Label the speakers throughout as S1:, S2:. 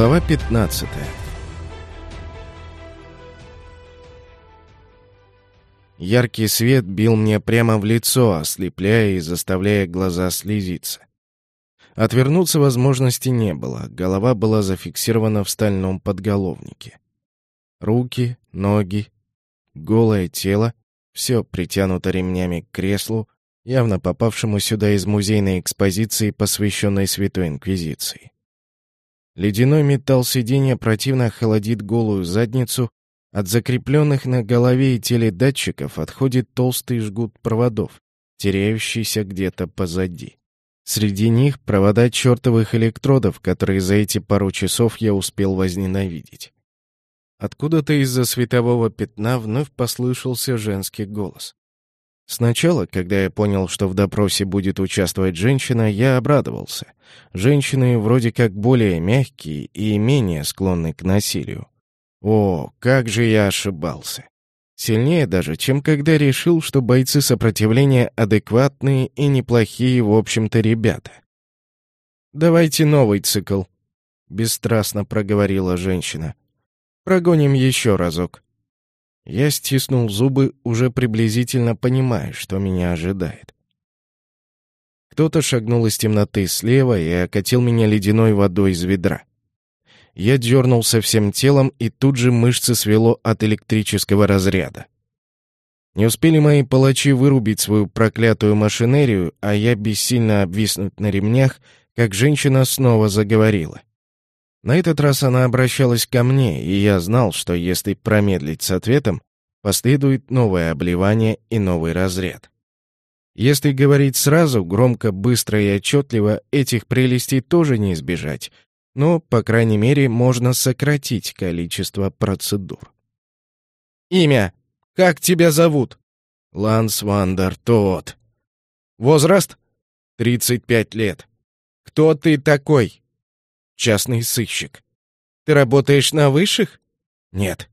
S1: Глава 15 Яркий свет бил мне прямо в лицо, ослепляя и заставляя глаза слезиться. Отвернуться возможности не было, голова была зафиксирована в стальном подголовнике. Руки, ноги, голое тело — все притянуто ремнями к креслу, явно попавшему сюда из музейной экспозиции, посвященной Святой Инквизиции. Ледяной металл сиденья противно холодит голую задницу, от закрепленных на голове и теле датчиков отходит толстый жгут проводов, теряющийся где-то позади. Среди них провода чертовых электродов, которые за эти пару часов я успел возненавидеть. Откуда-то из-за светового пятна вновь послышался женский голос. Сначала, когда я понял, что в допросе будет участвовать женщина, я обрадовался. Женщины вроде как более мягкие и менее склонны к насилию. О, как же я ошибался. Сильнее даже, чем когда решил, что бойцы сопротивления адекватные и неплохие, в общем-то, ребята. «Давайте новый цикл», — бесстрастно проговорила женщина. «Прогоним еще разок». Я стиснул зубы, уже приблизительно понимая, что меня ожидает. Кто-то шагнул из темноты слева и окатил меня ледяной водой из ведра. Я дернулся всем телом, и тут же мышцы свело от электрического разряда. Не успели мои палачи вырубить свою проклятую машинерию, а я бессильно обвиснуть на ремнях, как женщина снова заговорила. На этот раз она обращалась ко мне, и я знал, что если промедлить с ответом, последует новое обливание и новый разряд. Если говорить сразу, громко, быстро и отчетливо, этих прелестей тоже не избежать, но, по крайней мере, можно сократить количество процедур. «Имя. Как тебя зовут?» «Ланс Вандер Тот». «Возраст?» «35 лет». «Кто ты такой?» Частный сыщик. Ты работаешь на высших? Нет.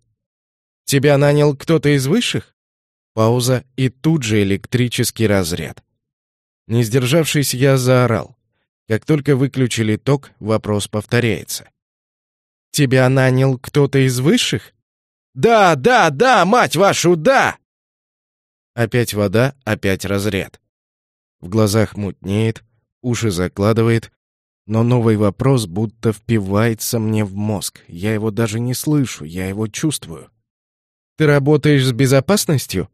S1: Тебя нанял кто-то из высших? Пауза и тут же электрический разряд. Не сдержавшись, я заорал. Как только выключили ток, вопрос повторяется. Тебя нанял кто-то из высших? Да, да, да, мать вашу, да! Опять вода, опять разряд. В глазах мутнеет, уши закладывает, но новый вопрос будто впивается мне в мозг. Я его даже не слышу, я его чувствую. «Ты работаешь с безопасностью?»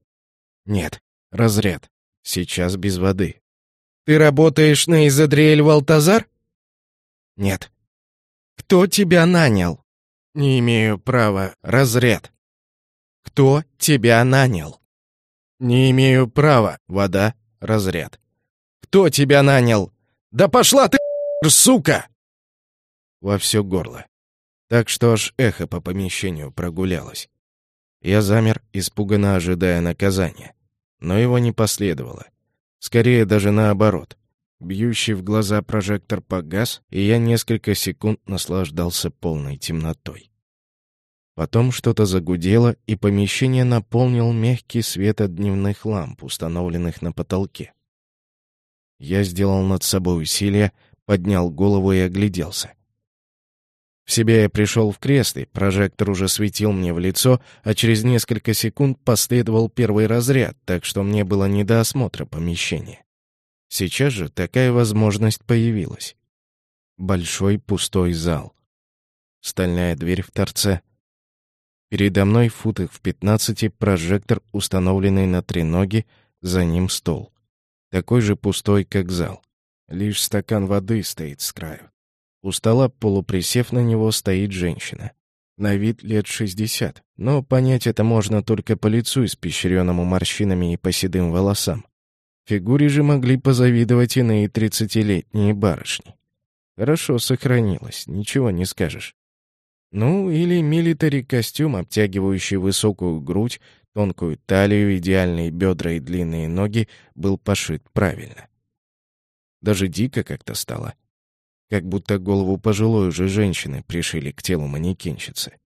S1: «Нет. Разряд. Сейчас без воды». «Ты работаешь на Изадриэль Валтазар?» «Нет». «Кто тебя нанял?» «Не имею права. Разряд». «Кто тебя нанял?» «Не имею права. Вода. Разряд». «Кто тебя нанял?» «Да пошла ты!» Сука!» Во все горло. Так что аж эхо по помещению прогулялось. Я замер, испуганно ожидая наказания. Но его не последовало. Скорее даже наоборот. Бьющий в глаза прожектор погас, и я несколько секунд наслаждался полной темнотой. Потом что-то загудело, и помещение наполнил мягкий свет от дневных ламп, установленных на потолке. Я сделал над собой усилие, поднял голову и огляделся. В себя я пришел в кресле, прожектор уже светил мне в лицо, а через несколько секунд последовал первый разряд, так что мне было не до осмотра помещения. Сейчас же такая возможность появилась. Большой пустой зал. Стальная дверь в торце. Передо мной в футах в пятнадцати прожектор, установленный на треноги, за ним стол. Такой же пустой, как зал. Лишь стакан воды стоит с краю. У стола, полуприсев на него, стоит женщина. На вид лет шестьдесят, но понять это можно только по лицу, испещренному морщинами и по седым волосам. Фигуре же могли позавидовать иные тридцатилетние барышни. Хорошо сохранилась, ничего не скажешь. Ну, или милитари костюм, обтягивающий высокую грудь, тонкую талию, идеальные бедра и длинные ноги, был пошит правильно. Даже дико как-то стало. Как будто голову пожилой уже женщины пришили к телу манекенщицы.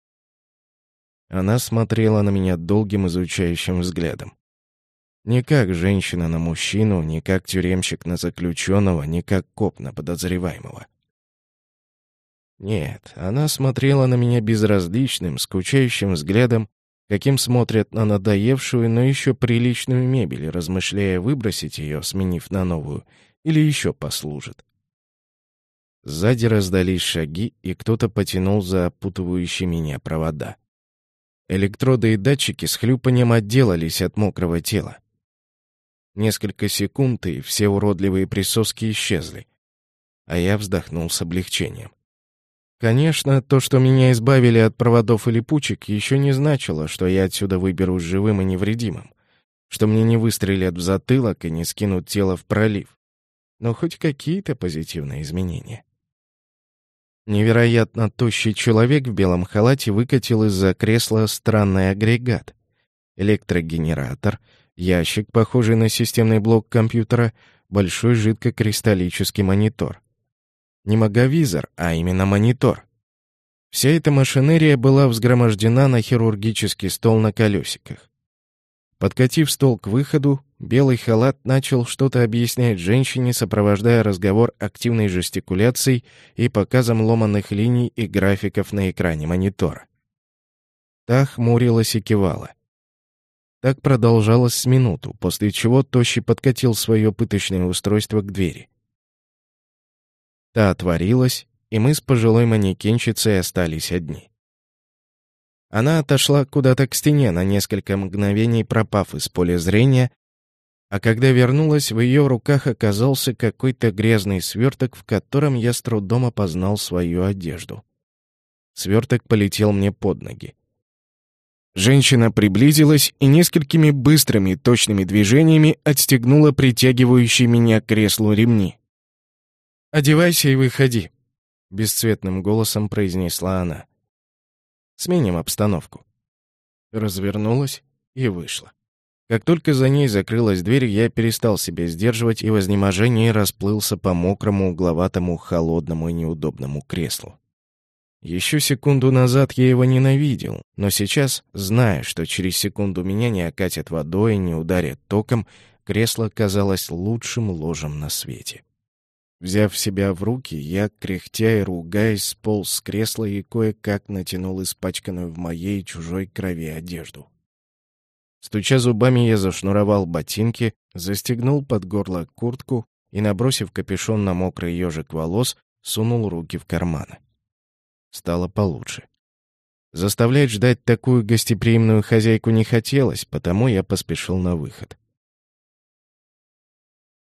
S1: Она смотрела на меня долгим изучающим взглядом. Не как женщина на мужчину, не как тюремщик на заключенного, не как коп на подозреваемого. Нет, она смотрела на меня безразличным, скучающим взглядом, каким смотрят на надоевшую, но еще приличную мебель, размышляя выбросить ее, сменив на новую, или еще послужит. Сзади раздались шаги, и кто-то потянул за опутывающие меня провода. Электроды и датчики с хлюпанием отделались от мокрого тела. Несколько секунд, и все уродливые присоски исчезли. А я вздохнул с облегчением. Конечно, то, что меня избавили от проводов и липучек, еще не значило, что я отсюда выберусь живым и невредимым, что мне не выстрелят в затылок и не скинут тело в пролив. Но хоть какие-то позитивные изменения. Невероятно тощий человек в белом халате выкатил из-за кресла странный агрегат. Электрогенератор, ящик, похожий на системный блок компьютера, большой жидкокристаллический монитор. Не маговизор, а именно монитор. Вся эта машинерия была взгромождена на хирургический стол на колесиках. Подкатив стол к выходу, белый халат начал что-то объяснять женщине, сопровождая разговор активной жестикуляцией и показом ломаных линий и графиков на экране монитора. Та хмурилась и кивала. Так продолжалось с минуту, после чего Тощий подкатил свое пыточное устройство к двери. Та отворилась, и мы с пожилой манекенщицей остались одни. Она отошла куда-то к стене на несколько мгновений, пропав из поля зрения, а когда вернулась, в ее руках оказался какой-то грязный сверток, в котором я с трудом опознал свою одежду. Сверток полетел мне под ноги. Женщина приблизилась и несколькими быстрыми точными движениями отстегнула притягивающие меня к креслу ремни. «Одевайся и выходи», — бесцветным голосом произнесла она. «Сменим обстановку». Развернулась и вышла. Как только за ней закрылась дверь, я перестал себя сдерживать и в изнеможении расплылся по мокрому, угловатому, холодному и неудобному креслу. Еще секунду назад я его ненавидел, но сейчас, зная, что через секунду меня не окатят водой и не ударят током, кресло казалось лучшим ложем на свете. Взяв себя в руки, я, кряхтя и ругаясь, сполз с кресла и кое-как натянул испачканную в моей чужой крови одежду. Стуча зубами, я зашнуровал ботинки, застегнул под горло куртку и, набросив капюшон на мокрый ежик волос, сунул руки в карманы. Стало получше. Заставлять ждать такую гостеприимную хозяйку не хотелось, потому я поспешил на выход.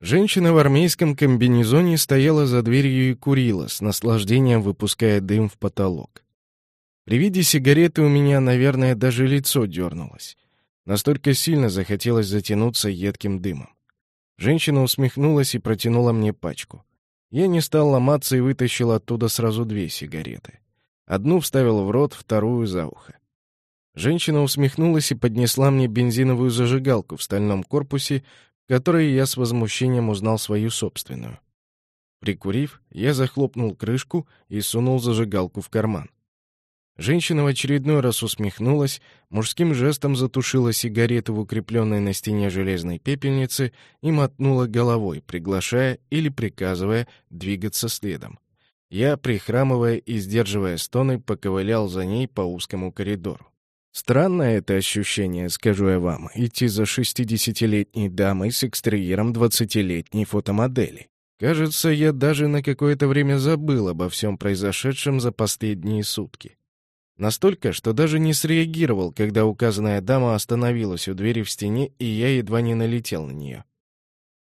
S1: Женщина в армейском комбинезоне стояла за дверью и курила, с наслаждением выпуская дым в потолок. При виде сигареты у меня, наверное, даже лицо дернулось. Настолько сильно захотелось затянуться едким дымом. Женщина усмехнулась и протянула мне пачку. Я не стал ломаться и вытащил оттуда сразу две сигареты. Одну вставил в рот, вторую за ухо. Женщина усмехнулась и поднесла мне бензиновую зажигалку в стальном корпусе, которой я с возмущением узнал свою собственную. Прикурив, я захлопнул крышку и сунул зажигалку в карман. Женщина в очередной раз усмехнулась, мужским жестом затушила сигарету в укрепленной на стене железной пепельнице и мотнула головой, приглашая или приказывая двигаться следом. Я, прихрамывая и сдерживая стоны, поковылял за ней по узкому коридору. Странное это ощущение, скажу я вам, идти за шестидесятилетней дамой с экстерьером двадцатилетней фотомодели. Кажется, я даже на какое-то время забыл обо всем произошедшем за последние сутки. Настолько, что даже не среагировал, когда указанная дама остановилась у двери в стене, и я едва не налетел на нее.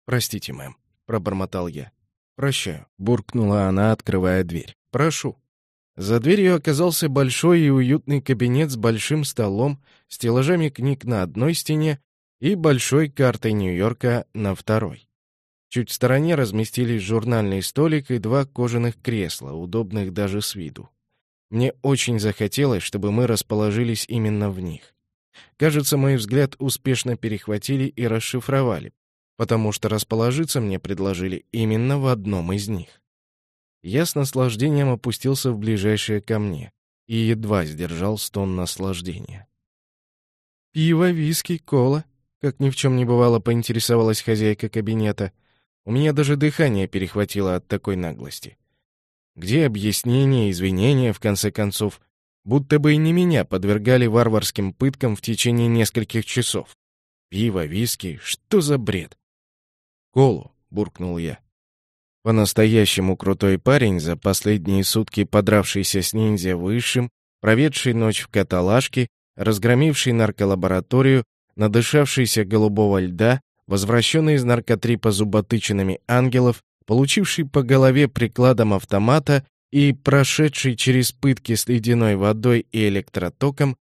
S1: «Простите, мэм», — пробормотал я. «Прощаю», — буркнула она, открывая дверь. «Прошу». За дверью оказался большой и уютный кабинет с большим столом, стеллажами книг на одной стене и большой картой Нью-Йорка на второй. Чуть в стороне разместились журнальный столик и два кожаных кресла, удобных даже с виду. Мне очень захотелось, чтобы мы расположились именно в них. Кажется, мой взгляд успешно перехватили и расшифровали, потому что расположиться мне предложили именно в одном из них. Я с наслаждением опустился в ближайшее ко мне и едва сдержал стон наслаждения. «Пиво, виски, кола», — как ни в чем не бывало, поинтересовалась хозяйка кабинета. У меня даже дыхание перехватило от такой наглости. Где объяснения, извинения, в конце концов? Будто бы и не меня подвергали варварским пыткам в течение нескольких часов. Пиво, виски, что за бред? «Колу», — буркнул я. По-настоящему крутой парень, за последние сутки подравшийся с ниндзя высшим, проведший ночь в каталажке, разгромивший нарколабораторию, надышавшийся голубого льда, возвращенный из наркотрипа зуботычинами ангелов, получивший по голове прикладом автомата и прошедший через пытки с ледяной водой и электротоком,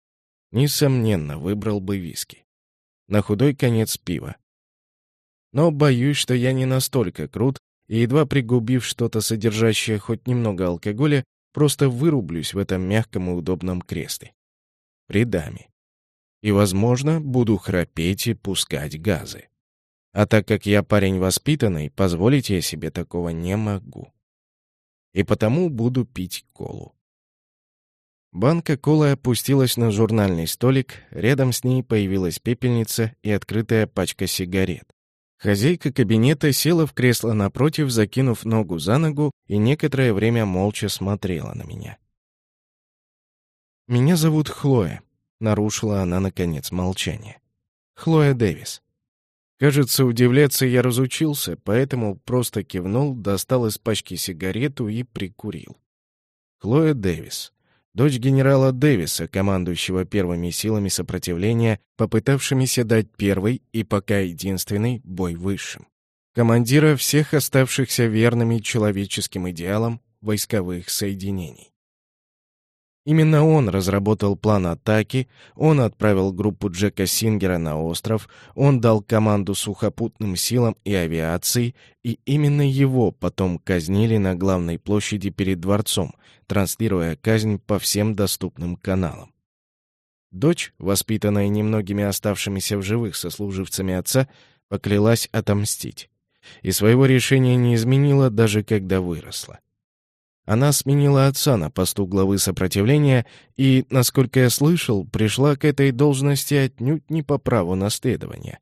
S1: несомненно, выбрал бы виски. На худой конец пива. Но боюсь, что я не настолько крут, и едва пригубив что-то содержащее хоть немного алкоголя, просто вырублюсь в этом мягком и удобном кресле. При даме. И, возможно, буду храпеть и пускать газы. А так как я парень воспитанный, позволить я себе такого не могу. И потому буду пить колу. Банка колы опустилась на журнальный столик, рядом с ней появилась пепельница и открытая пачка сигарет. Хозяйка кабинета села в кресло напротив, закинув ногу за ногу, и некоторое время молча смотрела на меня. «Меня зовут Хлоя», — нарушила она, наконец, молчание. «Хлоя Дэвис. Кажется, удивляться я разучился, поэтому просто кивнул, достал из пачки сигарету и прикурил. Хлоя Дэвис. Дочь генерала Дэвиса, командующего первыми силами сопротивления, попытавшимися дать первый и пока единственный бой высшим. Командира всех оставшихся верными человеческим идеалам войсковых соединений. Именно он разработал план атаки, он отправил группу Джека Сингера на остров, он дал команду сухопутным силам и авиации, и именно его потом казнили на главной площади перед дворцом, транслируя казнь по всем доступным каналам. Дочь, воспитанная немногими оставшимися в живых сослуживцами отца, поклялась отомстить. И своего решения не изменила, даже когда выросла. Она сменила отца на посту главы сопротивления и, насколько я слышал, пришла к этой должности отнюдь не по праву наследования.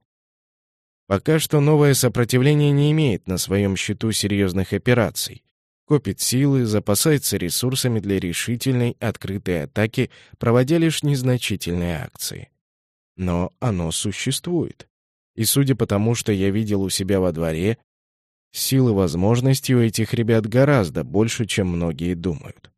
S1: Пока что новое сопротивление не имеет на своем счету серьезных операций. Копит силы, запасается ресурсами для решительной, открытой атаки, проводя лишь незначительные акции. Но оно существует. И судя по тому, что я видел у себя во дворе, Силы возможностей у этих ребят гораздо больше, чем многие думают.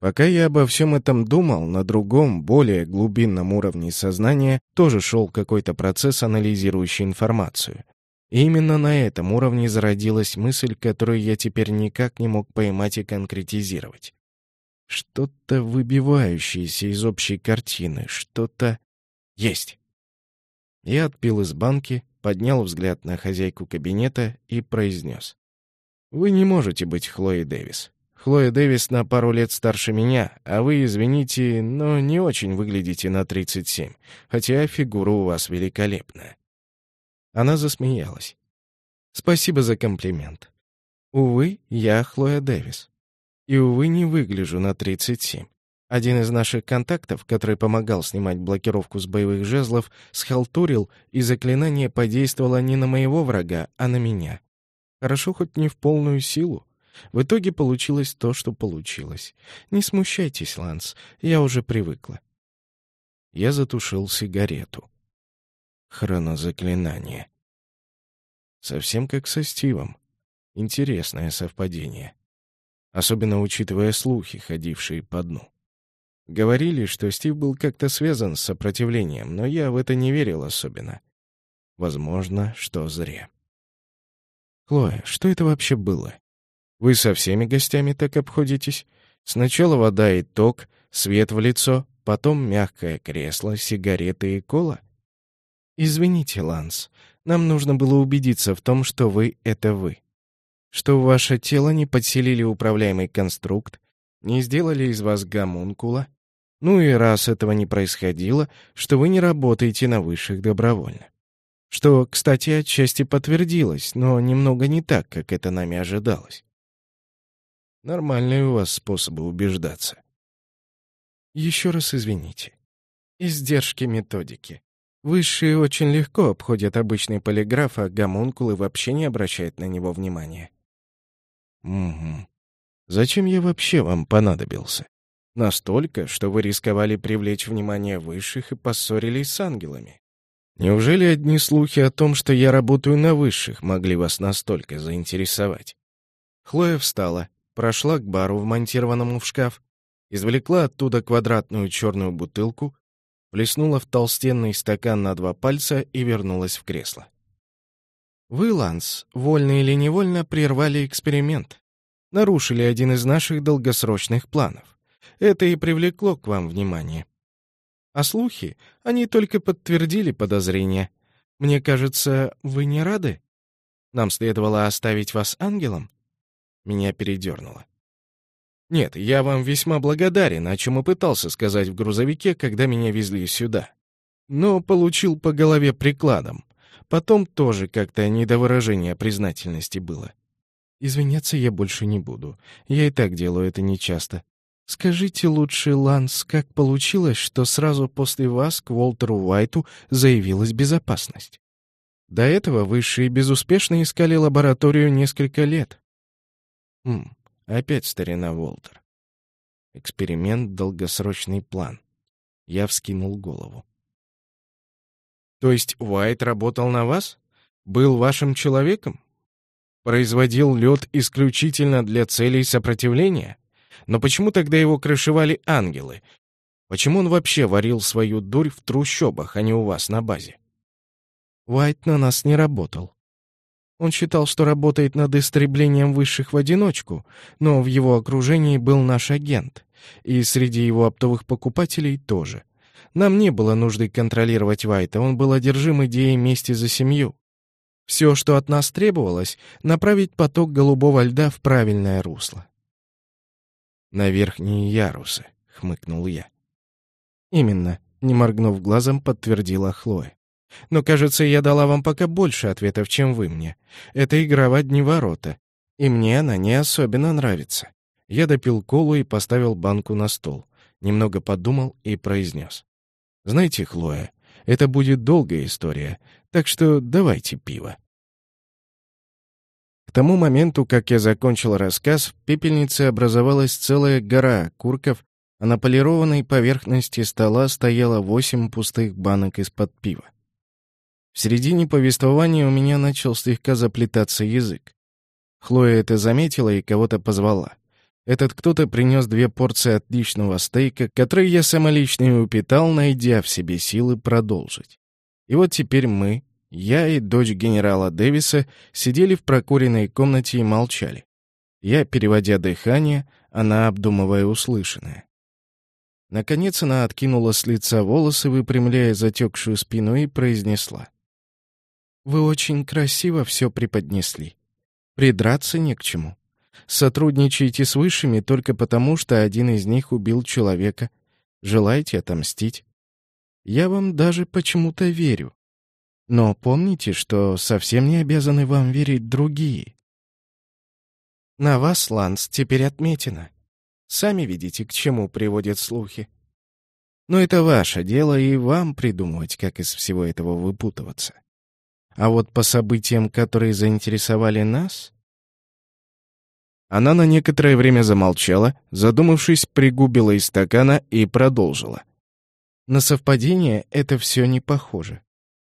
S1: Пока я обо всем этом думал, на другом, более глубинном уровне сознания тоже шел какой-то процесс, анализирующий информацию. И именно на этом уровне зародилась мысль, которую я теперь никак не мог поймать и конкретизировать. Что-то выбивающееся из общей картины, что-то... Есть. Я отпил из банки, поднял взгляд на хозяйку кабинета и произнес. «Вы не можете быть Хлоей Дэвис. Хлоя Дэвис на пару лет старше меня, а вы, извините, но не очень выглядите на 37, хотя фигура у вас великолепная». Она засмеялась. «Спасибо за комплимент. Увы, я Хлоя Дэвис. И, увы, не выгляжу на 37. Один из наших контактов, который помогал снимать блокировку с боевых жезлов, схалтурил, и заклинание подействовало не на моего врага, а на меня. Хорошо хоть не в полную силу. В итоге получилось то, что получилось. Не смущайтесь, Ланс, я уже привыкла. Я затушил сигарету. Хронозаклинание. Совсем как со Стивом. Интересное совпадение. Особенно учитывая слухи, ходившие по дну. Говорили, что Стив был как-то связан с сопротивлением, но я в это не верил особенно. Возможно, что зря. «Хлоя, что это вообще было? Вы со всеми гостями так обходитесь? Сначала вода и ток, свет в лицо, потом мягкое кресло, сигареты и кола?» «Извините, Ланс, нам нужно было убедиться в том, что вы — это вы. Что в ваше тело не подселили управляемый конструкт, не сделали из вас гомункула, ну и раз этого не происходило, что вы не работаете на высших добровольно. Что, кстати, отчасти подтвердилось, но немного не так, как это нами ожидалось. Нормальные у вас способы убеждаться. Еще раз извините. Издержки методики. Высшие очень легко обходят обычный полиграф, а гомункулы вообще не обращают на него внимания. Угу. Зачем я вообще вам понадобился? Настолько, что вы рисковали привлечь внимание высших и поссорились с ангелами. Неужели одни слухи о том, что я работаю на высших, могли вас настолько заинтересовать? Хлоя встала, прошла к бару, вмонтированному в шкаф, извлекла оттуда квадратную черную бутылку, плеснула в толстенный стакан на два пальца и вернулась в кресло. Вы, Ланс, вольно или невольно прервали эксперимент. Нарушили один из наших долгосрочных планов. Это и привлекло к вам внимание. А слухи, они только подтвердили подозрения. Мне кажется, вы не рады? Нам следовало оставить вас ангелом? Меня передернуло. Нет, я вам весьма благодарен, о чем и пытался сказать в грузовике, когда меня везли сюда. Но получил по голове прикладом. Потом тоже как-то не до выражения признательности было. Извиняться я больше не буду. Я и так делаю это нечасто. Скажите лучше, Ланс, как получилось, что сразу после вас к Уолтеру Уайту заявилась безопасность? До этого высшие безуспешно искали лабораторию несколько лет. Хм, Опять старина Волтер. Эксперимент — долгосрочный план. Я вскинул голову. То есть Уайт работал на вас? Был вашим человеком? Производил лед исключительно для целей сопротивления? Но почему тогда его крышевали ангелы? Почему он вообще варил свою дурь в трущобах, а не у вас на базе? Уайт на нас не работал. Он считал, что работает над истреблением высших в одиночку, но в его окружении был наш агент, и среди его оптовых покупателей тоже. Нам не было нужды контролировать Вайта, он был одержим идеей мести за семью. Все, что от нас требовалось, направить поток голубого льда в правильное русло. «На верхние ярусы», — хмыкнул я. «Именно», — не моргнув глазом, подтвердила Хлоя. Но, кажется, я дала вам пока больше ответов, чем вы мне. Это игра в одни ворота. И мне она не особенно нравится. Я допил колу и поставил банку на стол. Немного подумал и произнес. «Знаете, Хлоя, это будет долгая история, так что давайте пиво». К тому моменту, как я закончил рассказ, в пепельнице образовалась целая гора окурков, а на полированной поверхности стола стояло восемь пустых банок из-под пива. В середине повествования у меня начал слегка заплетаться язык. Хлоя это заметила и кого-то позвала. Этот кто-то принес две порции отличного стейка, которые я самолично и упитал, найдя в себе силы продолжить. И вот теперь мы, я и дочь генерала Дэвиса, сидели в прокуренной комнате и молчали. Я, переводя дыхание, она обдумывая услышанное. Наконец она откинула с лица волосы, выпрямляя затекшую спину, и произнесла. Вы очень красиво все преподнесли. Придраться не к чему. Сотрудничаете с высшими только потому, что один из них убил человека. Желаете отомстить. Я вам даже почему-то верю. Но помните, что совсем не обязаны вам верить другие. На вас, Ланс, теперь отметено. Сами видите, к чему приводят слухи. Но это ваше дело, и вам придумывать, как из всего этого выпутываться. А вот по событиям, которые заинтересовали нас... Она на некоторое время замолчала, задумавшись, пригубила из стакана и продолжила. На совпадение это все не похоже.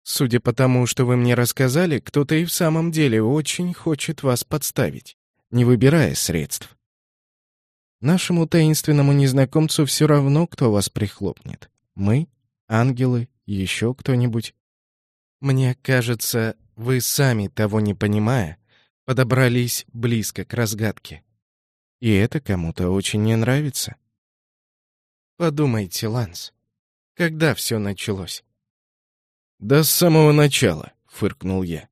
S1: Судя по тому, что вы мне рассказали, кто-то и в самом деле очень хочет вас подставить, не выбирая средств. Нашему таинственному незнакомцу все равно, кто вас прихлопнет. Мы, ангелы, еще кто-нибудь. Мне кажется, вы сами, того не понимая, подобрались близко к разгадке. И это кому-то очень не нравится. Подумайте, Ланс, когда все началось? Да с самого начала, фыркнул я.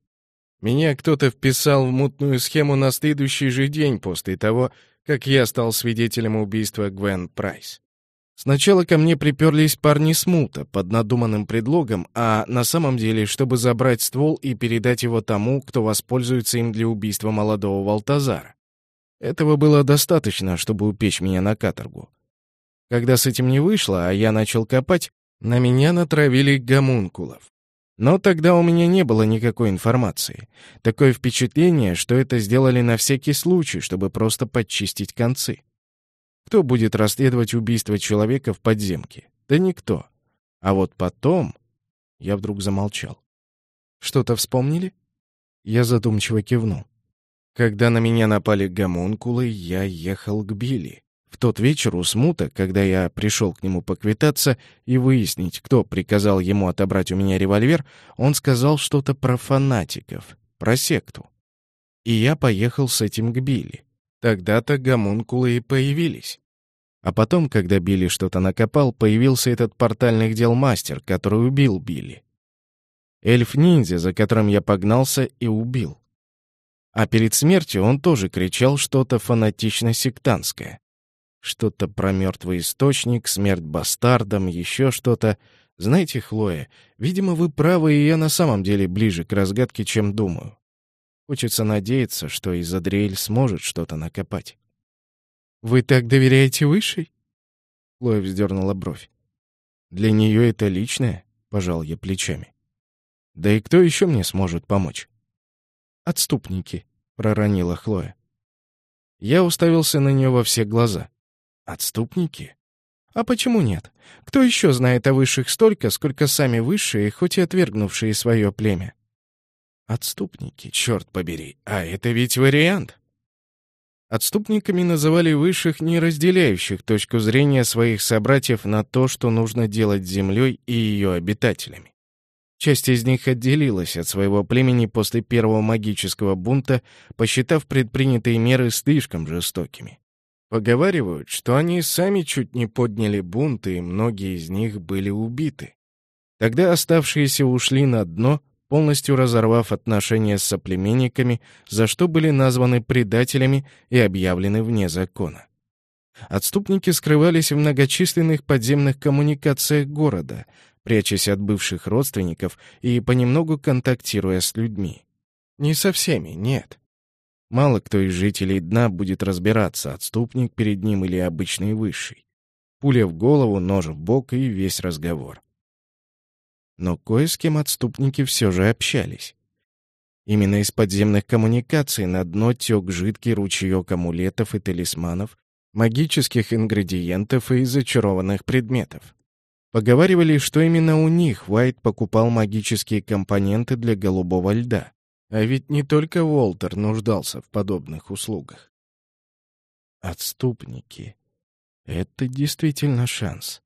S1: Меня кто-то вписал в мутную схему на следующий же день после того, как я стал свидетелем убийства Гвен Прайс. Сначала ко мне приперлись парни смута под надуманным предлогом, а на самом деле, чтобы забрать ствол и передать его тому, кто воспользуется им для убийства молодого Валтазара. Этого было достаточно, чтобы упечь меня на каторгу. Когда с этим не вышло, а я начал копать, на меня натравили гомункулов. Но тогда у меня не было никакой информации. Такое впечатление, что это сделали на всякий случай, чтобы просто подчистить концы. Кто будет расследовать убийство человека в подземке? Да никто. А вот потом... Я вдруг замолчал. Что-то вспомнили? Я задумчиво кивнул. Когда на меня напали гомункулы, я ехал к Билли. В тот вечер у Смута, когда я пришел к нему поквитаться и выяснить, кто приказал ему отобрать у меня револьвер, он сказал что-то про фанатиков, про секту. И я поехал с этим к Билли. Тогда-то гомункулы и появились. А потом, когда Билли что-то накопал, появился этот портальных дел мастер, который убил Билли. Эльф-ниндзя, за которым я погнался и убил. А перед смертью он тоже кричал что-то фанатично-сектантское. Что-то про мертвый источник, смерть бастардам, еще что-то. Знаете, Хлоя, видимо, вы правы, и я на самом деле ближе к разгадке, чем думаю. Хочется надеяться, что Изадриэль сможет что-то накопать. «Вы так доверяете Высшей?» Хлоя вздернула бровь. «Для нее это личное», — пожал я плечами. «Да и кто еще мне сможет помочь?» «Отступники», — проронила Хлоя. Я уставился на нее во все глаза. «Отступники?» «А почему нет? Кто еще знает о высших столько, сколько сами высшие, хоть и отвергнувшие свое племя?» «Отступники, черт побери, а это ведь вариант!» Отступниками называли высших, не разделяющих точку зрения своих собратьев на то, что нужно делать с землей и ее обитателями. Часть из них отделилась от своего племени после первого магического бунта, посчитав предпринятые меры слишком жестокими. Поговаривают, что они сами чуть не подняли бунт, и многие из них были убиты. Тогда оставшиеся ушли на дно, полностью разорвав отношения с соплеменниками, за что были названы предателями и объявлены вне закона. Отступники скрывались в многочисленных подземных коммуникациях города, прячась от бывших родственников и понемногу контактируя с людьми. Не со всеми, нет. Мало кто из жителей дна будет разбираться, отступник перед ним или обычный высший. Пуля в голову, нож в бок и весь разговор. Но кое с кем отступники все же общались. Именно из подземных коммуникаций на дно тек жидкий ручеек амулетов и талисманов, магических ингредиентов и зачарованных предметов. Поговаривали, что именно у них Уайт покупал магические компоненты для голубого льда. А ведь не только Уолтер нуждался в подобных услугах. Отступники. Это действительно шанс.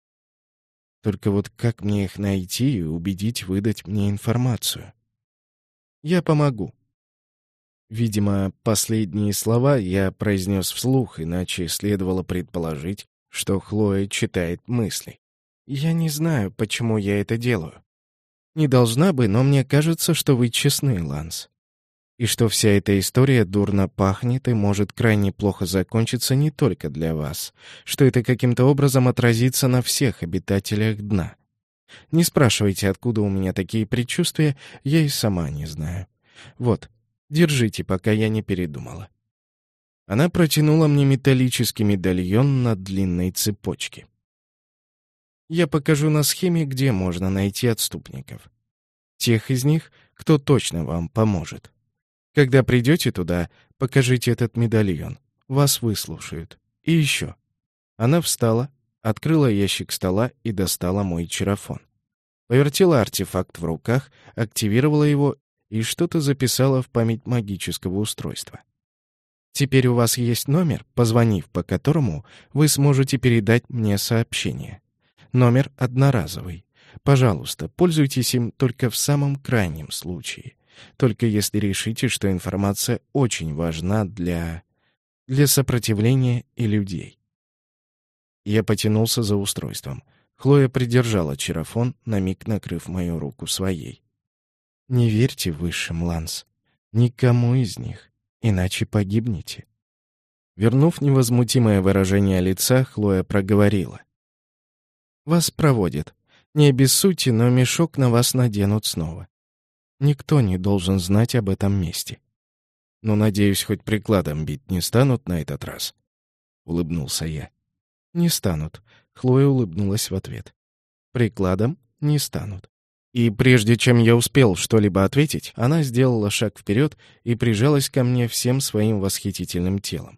S1: Только вот как мне их найти и убедить выдать мне информацию? Я помогу. Видимо, последние слова я произнес вслух, иначе следовало предположить, что Хлоя читает мысли. Я не знаю, почему я это делаю. Не должна бы, но мне кажется, что вы честны, Ланс и что вся эта история дурно пахнет и может крайне плохо закончиться не только для вас, что это каким-то образом отразится на всех обитателях дна. Не спрашивайте, откуда у меня такие предчувствия, я и сама не знаю. Вот, держите, пока я не передумала. Она протянула мне металлический медальон на длинной цепочке. Я покажу на схеме, где можно найти отступников. Тех из них, кто точно вам поможет. Когда придете туда, покажите этот медальон. Вас выслушают. И еще». Она встала, открыла ящик стола и достала мой чарафон. Повертела артефакт в руках, активировала его и что-то записала в память магического устройства. Теперь у вас есть номер, позвонив по которому вы сможете передать мне сообщение. Номер одноразовый. Пожалуйста, пользуйтесь им только в самом крайнем случае. Только если решите, что информация очень важна для... для сопротивления и людей. Я потянулся за устройством. Хлоя придержала чарафон, на миг накрыв мою руку своей. «Не верьте высшим, Ланс. Никому из них, иначе погибнете». Вернув невозмутимое выражение лица, Хлоя проговорила. «Вас проводят. Не обессудьте, но мешок на вас наденут снова. Никто не должен знать об этом месте. Но, надеюсь, хоть прикладом бить не станут на этот раз. Улыбнулся я. Не станут. Хлоя улыбнулась в ответ. Прикладом не станут. И прежде чем я успел что-либо ответить, она сделала шаг вперед и прижалась ко мне всем своим восхитительным телом.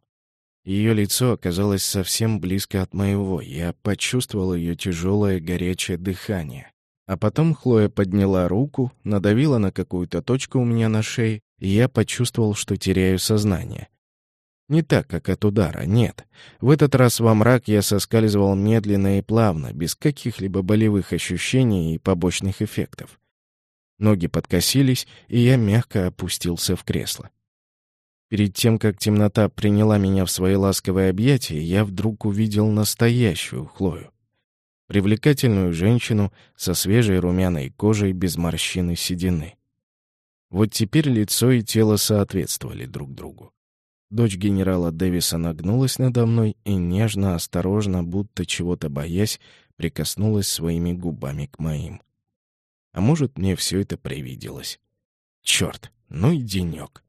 S1: Ее лицо оказалось совсем близко от моего, я почувствовал ее тяжелое горячее дыхание. А потом Хлоя подняла руку, надавила на какую-то точку у меня на шее, и я почувствовал, что теряю сознание. Не так, как от удара, нет. В этот раз во мрак я соскальзывал медленно и плавно, без каких-либо болевых ощущений и побочных эффектов. Ноги подкосились, и я мягко опустился в кресло. Перед тем, как темнота приняла меня в свои ласковые объятия, я вдруг увидел настоящую Хлою. Привлекательную женщину со свежей румяной кожей без морщины седины. Вот теперь лицо и тело соответствовали друг другу. Дочь генерала Дэвиса нагнулась надо мной и нежно, осторожно, будто чего-то боясь, прикоснулась своими губами к моим. А может, мне все это привиделось. Черт, ну и денек.